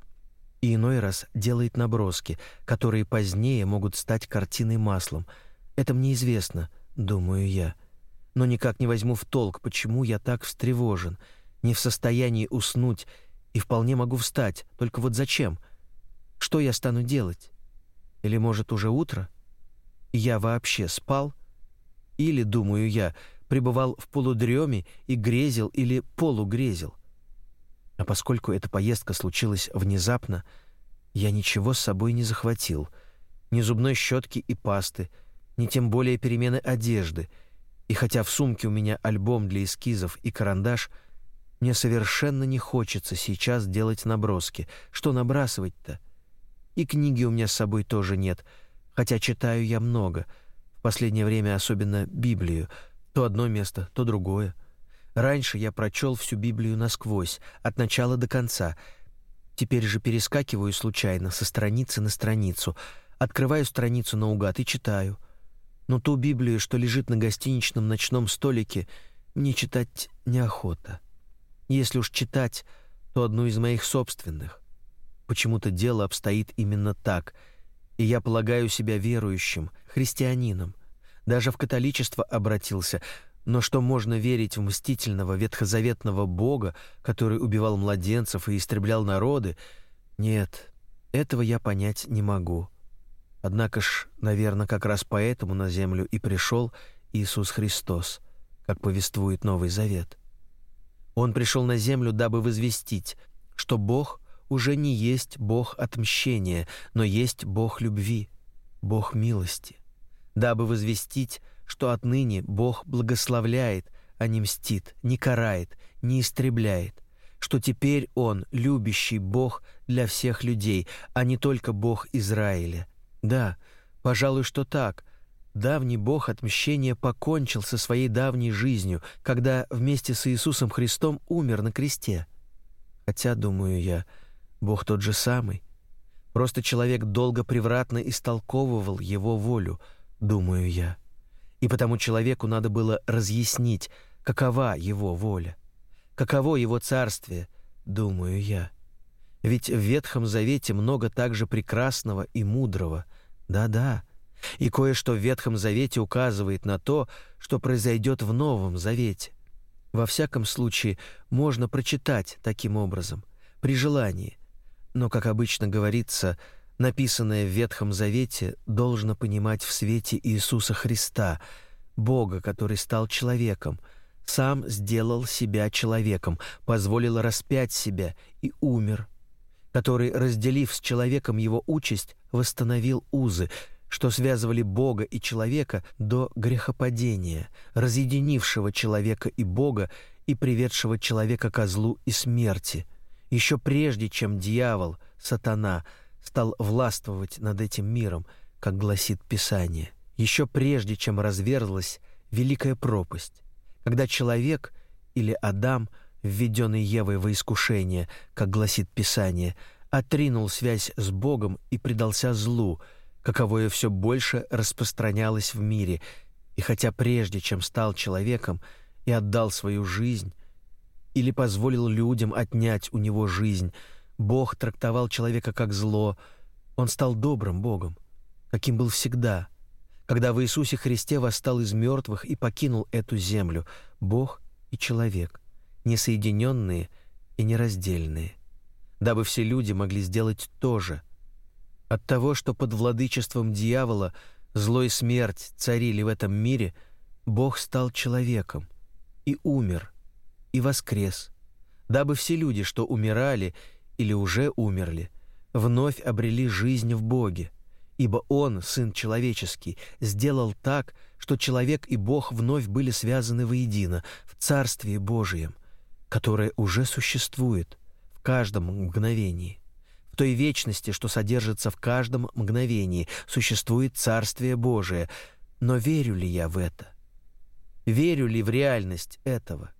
и иной раз делает наброски, которые позднее могут стать картиной маслом. Это мне известно, думаю я, но никак не возьму в толк, почему я так встревожен, не в состоянии уснуть и вполне могу встать, только вот зачем? Что я стану делать? Или, может, уже утро? Я вообще спал? Или, думаю я, пребывал в полудреме и грезил или полугрезил? А поскольку эта поездка случилась внезапно, я ничего с собой не захватил. Ни зубной щетки и пасты, ни тем более перемены одежды. И хотя в сумке у меня альбом для эскизов и карандаш, мне совершенно не хочется сейчас делать наброски. Что набрасывать-то? И книги у меня с собой тоже нет, хотя читаю я много. В последнее время особенно Библию. То одно место, то другое. Раньше я прочел всю Библию насквозь, от начала до конца. Теперь же перескакиваю случайно со страницы на страницу, открываю страницу наугад и читаю. Но ту Библию, что лежит на гостиничном ночном столике, мне читать неохота. Если уж читать, то одну из моих собственных. Почему-то дело обстоит именно так, и я полагаю себя верующим, христианином. Даже в католичество обратился — но что можно верить в мстительного ветхозаветного бога, который убивал младенцев и истреблял народы? Нет, этого я понять не могу. Однако ж, наверное, как раз поэтому на землю и пришел Иисус Христос, как повествует Новый Завет. Он пришел на землю, дабы возвестить, что Бог уже не есть Бог отмщения, но есть Бог любви, Бог милости, дабы возвестить, что отныне Бог благословляет, а не мстит, не карает, не истребляет, что теперь Он любящий Бог для всех людей, а не только Бог Израиля. Да, пожалуй, что так. Давний Бог отмщения покончил со своей давней жизнью, когда вместе с Иисусом Христом умер на кресте. Хотя, думаю я, Бог тот же самый. Просто человек долго превратно истолковывал его волю, думаю я и потому человеку надо было разъяснить, какова его воля, каково его царствие, думаю я. Ведь в Ветхом Завете много также прекрасного и мудрого. Да-да. И кое-что в Ветхом Завете указывает на то, что произойдет в Новом Завете. Во всяком случае, можно прочитать таким образом, при желании. Но, как обычно говорится, написанное в Ветхом Завете, должно понимать в свете Иисуса Христа, Бога, который стал человеком, сам сделал себя человеком, позволил распять себя и умер, который, разделив с человеком его участь, восстановил узы, что связывали Бога и человека до грехопадения, разъединившего человека и Бога и приведшего человека ко злу и смерти, еще прежде, чем дьявол, сатана, стал властвовать над этим миром, как гласит Писание, еще прежде, чем разверзлась великая пропасть, когда человек или Адам, введенный Евой во искушение, как гласит Писание, отринул связь с Богом и предался злу, каковое все больше распространялось в мире, и хотя прежде, чем стал человеком и отдал свою жизнь, или позволил людям отнять у него жизнь. Бог трактовал человека как зло. Он стал добрым Богом, каким был всегда. Когда в Иисусе Христе восстал из мертвых и покинул эту землю, Бог и человек, несоединенные и нераздельные, дабы все люди могли сделать то же. От того, что под владычеством дьявола зло и смерть царили в этом мире, Бог стал человеком и умер, и воскрес, дабы все люди, что умирали или уже умерли, вновь обрели жизнь в Боге, ибо Он, Сын Человеческий, сделал так, что человек и Бог вновь были связаны воедино в Царстве Божием, которое уже существует в каждом мгновении. В той вечности, что содержится в каждом мгновении, существует Царствие Божие. Но верю ли я в это? Верю ли в реальность этого?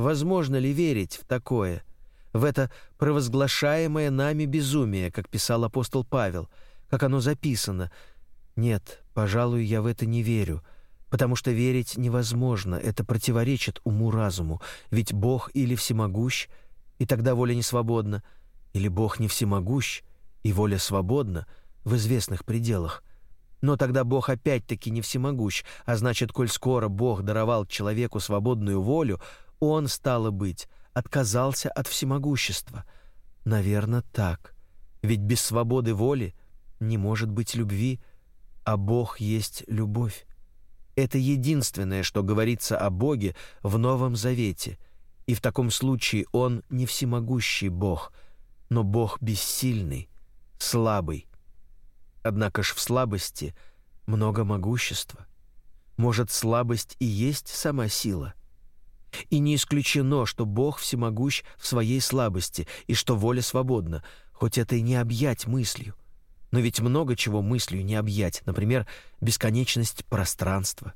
Возможно ли верить в такое, в это провозглашаемое нами безумие, как писал апостол Павел, как оно записано? Нет, пожалуй, я в это не верю, потому что верить невозможно, это противоречит уму-разуму, ведь Бог или всемогущ, и тогда воля не свободна, или Бог не всемогущ, и воля свободна в известных пределах. Но тогда Бог опять-таки не всемогущ, а значит, коль скоро Бог даровал человеку свободную волю, он, стало быть, отказался от всемогущества. Наверное, так. Ведь без свободы воли не может быть любви, а Бог есть любовь. Это единственное, что говорится о Боге в Новом Завете, и в таком случае Он не всемогущий Бог, но Бог бессильный, слабый. Однако ж в слабости много могущества. Может, слабость и есть сама сила? И не исключено, что Бог всемогущ в своей слабости и что воля свободна, хоть это и не объять мыслью. Но ведь много чего мыслью не объять, например, бесконечность пространства.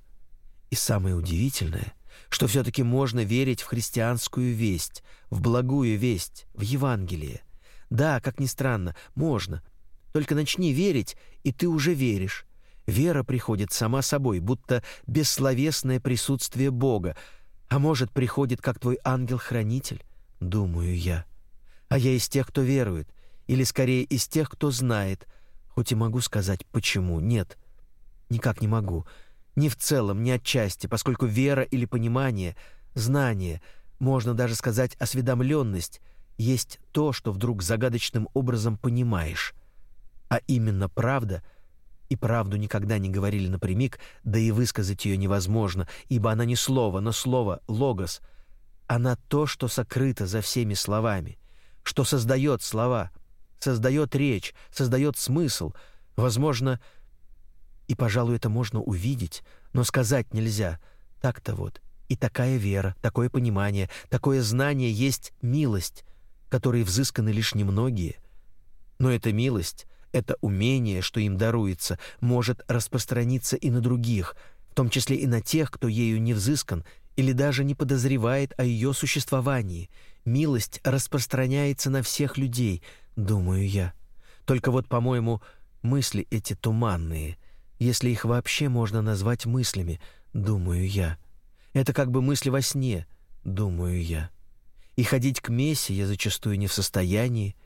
И самое удивительное, что все-таки можно верить в христианскую весть, в благую весть, в Евангелие. Да, как ни странно, можно. Только начни верить, и ты уже веришь. Вера приходит сама собой, будто бессловесное присутствие Бога, а может, приходит как твой ангел-хранитель, думаю я. А я из тех, кто верует, или скорее из тех, кто знает, хоть и могу сказать почему. Нет. Никак не могу. Ни в целом, ни отчасти, поскольку вера или понимание, знание, можно даже сказать осведомленность, есть то, что вдруг загадочным образом понимаешь. А именно правда — и правду никогда не говорили напрямик, да и высказать ее невозможно, ибо она не слово, но слово логос. Она то, что сокрыто за всеми словами, что создает слова, создает речь, создает смысл. Возможно, и, пожалуй, это можно увидеть, но сказать нельзя. Так-то вот. И такая вера, такое понимание, такое знание есть милость, которой взысканы лишь немногие. Но эта милость это умение, что им даруется, может распространиться и на других, в том числе и на тех, кто ею не взыскан или даже не подозревает о ее существовании. Милость распространяется на всех людей, думаю я. Только вот, по-моему, мысли эти туманные, если их вообще можно назвать мыслями, думаю я. Это как бы мысли во сне, думаю я. И ходить к мессе я зачастую не в состоянии,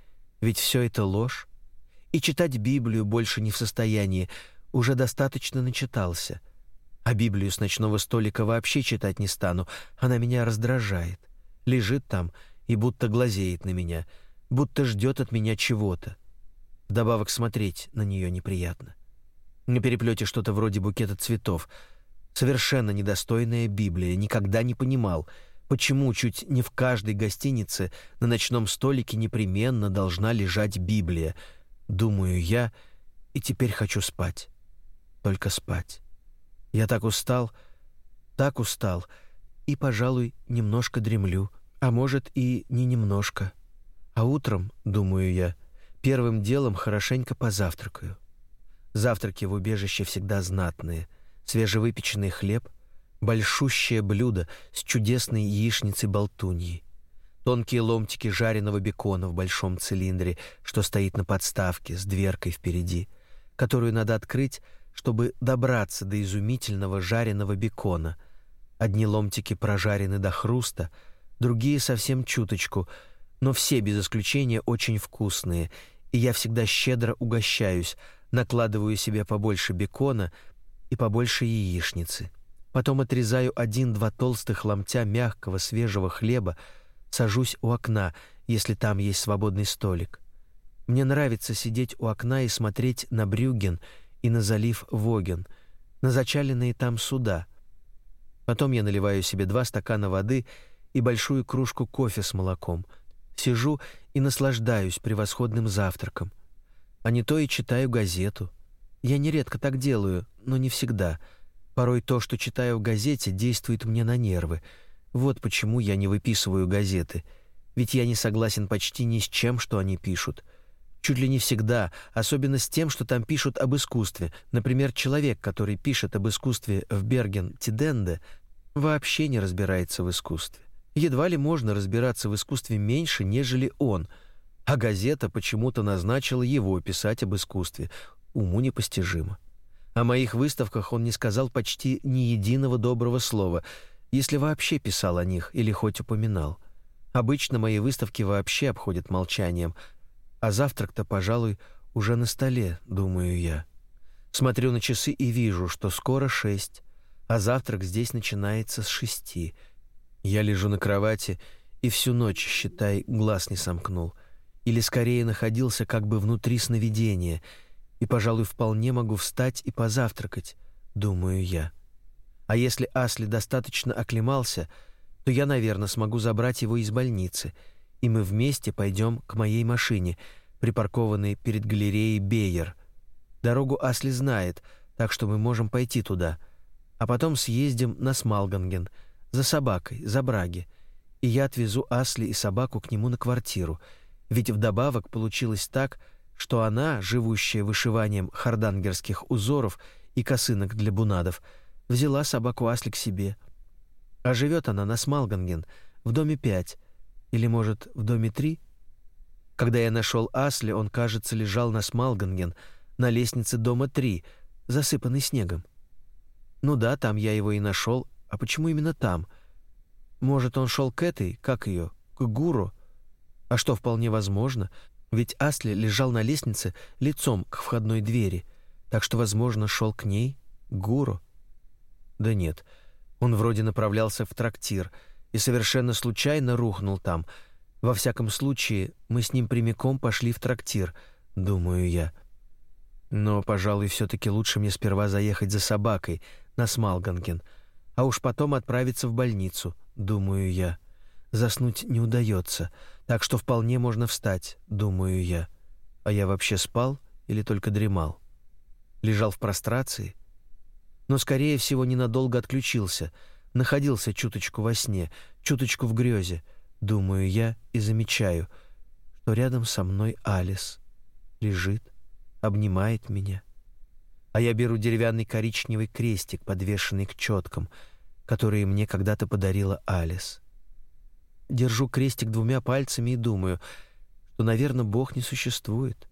ведь все это ложь и читать Библию больше не в состоянии, уже достаточно начитался. А Библию с ночного столика вообще читать не стану, она меня раздражает. Лежит там и будто глазеет на меня, будто ждет от меня чего-то. Вдобавок смотреть на нее неприятно. На переплете что-то вроде букета цветов. Совершенно недостойная Библия, никогда не понимал, почему чуть не в каждой гостинице на ночном столике непременно должна лежать Библия — думаю я, и теперь хочу спать. Только спать. Я так устал, так устал, и, пожалуй, немножко дремлю, а может и не немножко. А утром, думаю я, первым делом хорошенько позавтракаю. Завтраки в убежище всегда знатные. Свежевыпеченный хлеб, большущее блюдо с чудесной яичницей-болтуньей, тонкие ломтики жареного бекона в большом цилиндре, что стоит на подставке с дверкой впереди, которую надо открыть, чтобы добраться до изумительного жареного бекона. Одни ломтики прожарены до хруста, другие совсем чуточку, но все без исключения очень вкусные, и я всегда щедро угощаюсь, накладываю себе побольше бекона и побольше яичницы. Потом отрезаю один-два толстых ломтя мягкого свежего хлеба, сажусь у окна, если там есть свободный столик. Мне нравится сидеть у окна и смотреть на Брюген и на залив Воген, на зачаленные там суда. Потом я наливаю себе два стакана воды и большую кружку кофе с молоком. Сижу и наслаждаюсь превосходным завтраком. А не то и читаю газету. Я нередко так делаю, но не всегда. Порой то, что читаю в газете, действует мне на нервы. Вот почему я не выписываю газеты. Ведь я не согласен почти ни с чем, что они пишут. Чуть ли не всегда, особенно с тем, что там пишут об искусстве. Например, человек, который пишет об искусстве в Берген-Тиденде, вообще не разбирается в искусстве. Едва ли можно разбираться в искусстве меньше, нежели он, а газета почему-то назначила его писать об искусстве. Уму непостижимо. О моих выставках он не сказал почти ни единого доброго слова, если вообще писал о них или хоть упоминал. Обычно мои выставки вообще обходят молчанием, а завтрак-то, пожалуй, уже на столе, думаю я. Смотрю на часы и вижу, что скоро шесть, а завтрак здесь начинается с шести. Я лежу на кровати и всю ночь, считай, глаз не сомкнул. Или скорее находился как бы внутри сновидения, и, пожалуй, вполне могу встать и позавтракать, думаю я. А если Асли достаточно оклемался, то я, наверное, смогу забрать его из больницы, и мы вместе пойдем к моей машине, припаркованной перед галереей Бейер. Дорогу Асли знает, так что мы можем пойти туда — а потом съездим на Смалганген за собакой, за Браги, и я отвезу Асли и собаку к нему на квартиру, ведь вдобавок получилось так, что она, живущая вышиванием хардангерских узоров и косынок для бунадов, взяла собаку Асли к себе. А живет она на Смалганген, в доме 5, или, может, в доме 3? Когда я нашел Асли, он, кажется, лежал на Смалганген, на лестнице дома 3, засыпанный снегом. Ну да, там я его и нашел. А почему именно там? Может, он шел к этой, как ее, к гуру? А что вполне возможно, ведь Асли лежал на лестнице лицом к входной двери, так что, возможно, шел к ней, к гуру. Да нет, он вроде направлялся в трактир и совершенно случайно рухнул там. Во всяком случае, мы с ним прямиком пошли в трактир, думаю я. Но, пожалуй, все таки лучше мне сперва заехать за собакой, на Смалганген, а уж потом отправиться в больницу, думаю я. Заснуть не удается, так что вполне можно встать, думаю я. А я вообще спал или только дремал? Лежал в прострации? Но, скорее всего, ненадолго отключился, находился чуточку во сне, чуточку в грезе, думаю я и замечаю, что рядом со мной Алис лежит, обнимает меня а я беру деревянный коричневый крестик, подвешенный к четкам, которые мне когда-то подарила Алис. Держу крестик двумя пальцами и думаю, что, наверное, Бог не существует.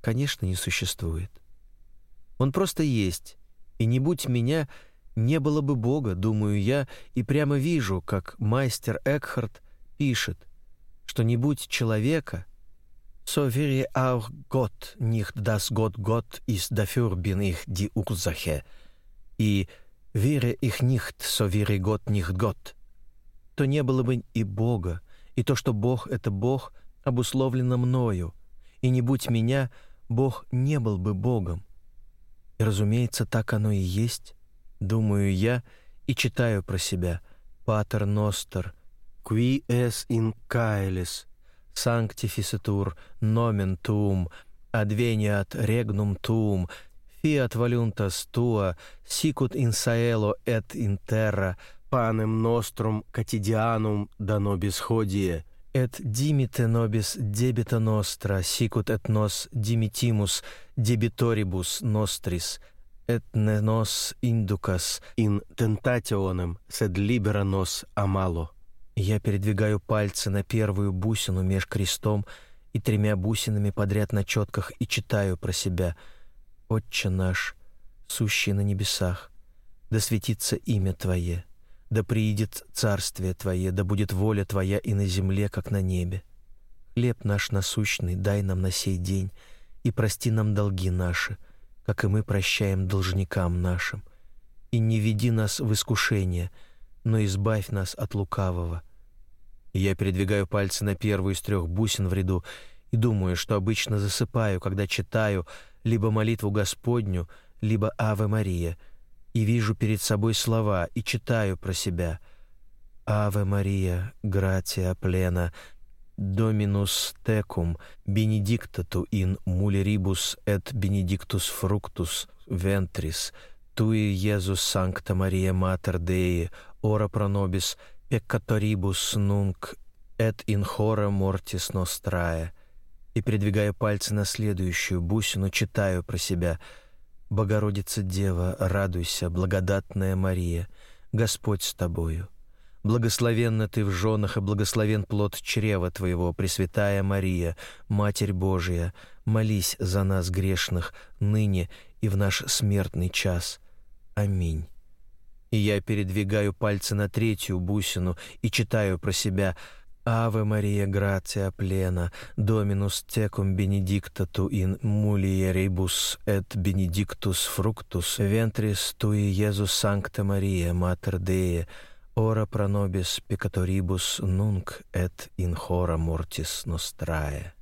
Конечно, не существует. Он просто есть, и не будь меня, не было бы Бога, думаю я, и прямо вижу, как мастер Экхарт пишет, что не будь человека — So wäre auch Gott nicht das Gott Gott ist, dafür bin ich die Ursache. И wäre ich nicht, so wäre Gott nicht Gott. То не было бы и Бога, и то, что Бог — это Бог, обусловлено мною, и не будь меня, Бог не был бы Богом. И, разумеется, так оно и есть, думаю я и читаю про себя. «Патер ностер, qui es in caelis, sanctificetur nomen tuum, adveniat regnum tuum, fiat voluntas tua, sicut in saelo et in terra, panem nostrum quotidianum da nobis hodie, et dimite nobis debita nostra, sicut et nos dimitimus debitoribus nostris, et ne nos inducas in tentationem, sed libera nos amalo. Я передвигаю пальцы на первую бусину меж крестом и тремя бусинами подряд на четках и читаю про себя «Отче наш, сущий на небесах, да светится имя Твое, Да приидет царствие Твое, да будет воля Твоя и на земле, как на небе. Хлеб наш насущный дай нам на сей день, и прости нам долги наши, как и мы прощаем должникам нашим. И не веди нас в искушение, но избавь нас от лукавого. Я передвигаю пальцы на первую из трех бусин в ряду и думаю, что обычно засыпаю, когда читаю либо молитву Господню, либо «Аве Мария», и вижу перед собой слова и читаю про себя «Аве Мария, плена, Dominus tecum benedicta in mulieribus et benedictus fructus ventris tui Iesus sancta Maria mater Dei ora pro nobis peccatoribus nunc et in hora mortis nostrae и передвигая пальцы на следующую бусину, читаю про себя «Богородица Дева, радуйся, благодатная Мария, Господь с тобою». Благословенна ты в женах, и благословен плод чрева твоего, Пресвятая Мария, Матерь Божия, молись за нас грешных, ныне и в наш смертный час. Аминь. И я передвигаю пальцы на третью бусину и читаю про себя «Аве Мария грация плена, Доминус текум бенедикта ту ин мулиерибус et benedictus fructus ventris tui Iesus sancta Maria, Mater Dei, Ora pro nobis peccatoribus nunc et in hora mortis nostrae.